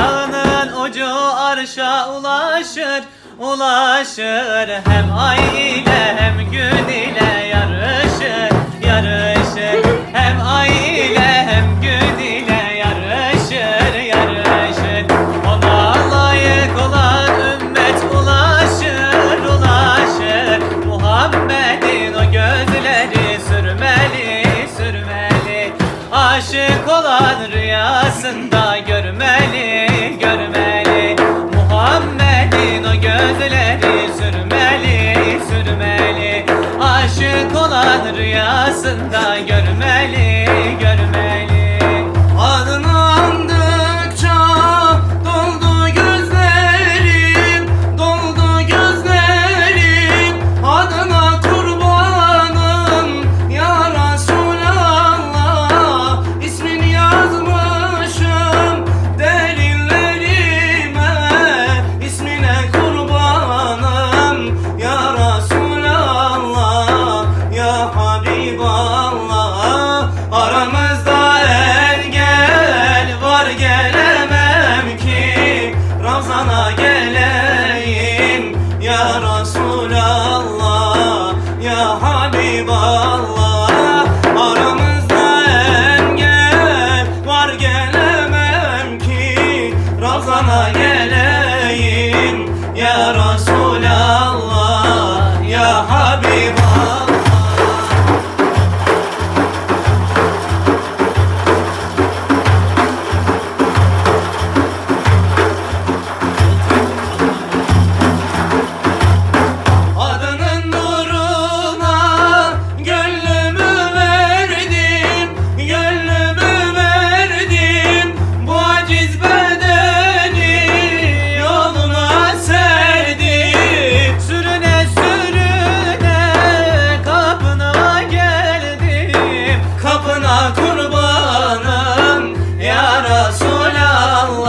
Dağının ucu arşa ulaşır Ulaşır. Hem ay ile hem gün ile yarışır Yarışır. Hem ay ile hem gün ile yarışır Yarışır. Ona layık olan ümmet ulaşır Ulaşır. Muhammed'in o gözleri sürmeli Sürmeli. Aşık olan rüyasında görmeli. Olan rüyasında geleyim. Ya Resulallah ya Habiballah. Aramızda engel var gelemem ki. Razana geleyim. Ya Resulallah. kurbanım Ya Resulallah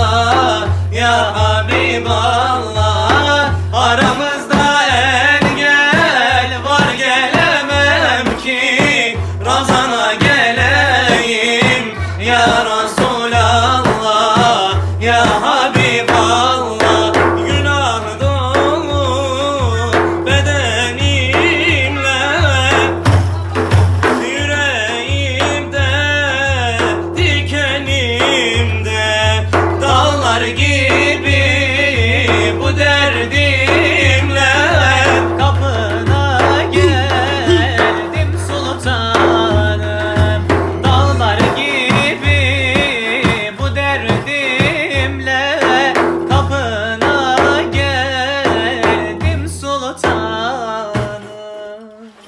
Ya Habiballah. Aramızda engel var gelemem ki Ramazana geleyim Ya Resulallah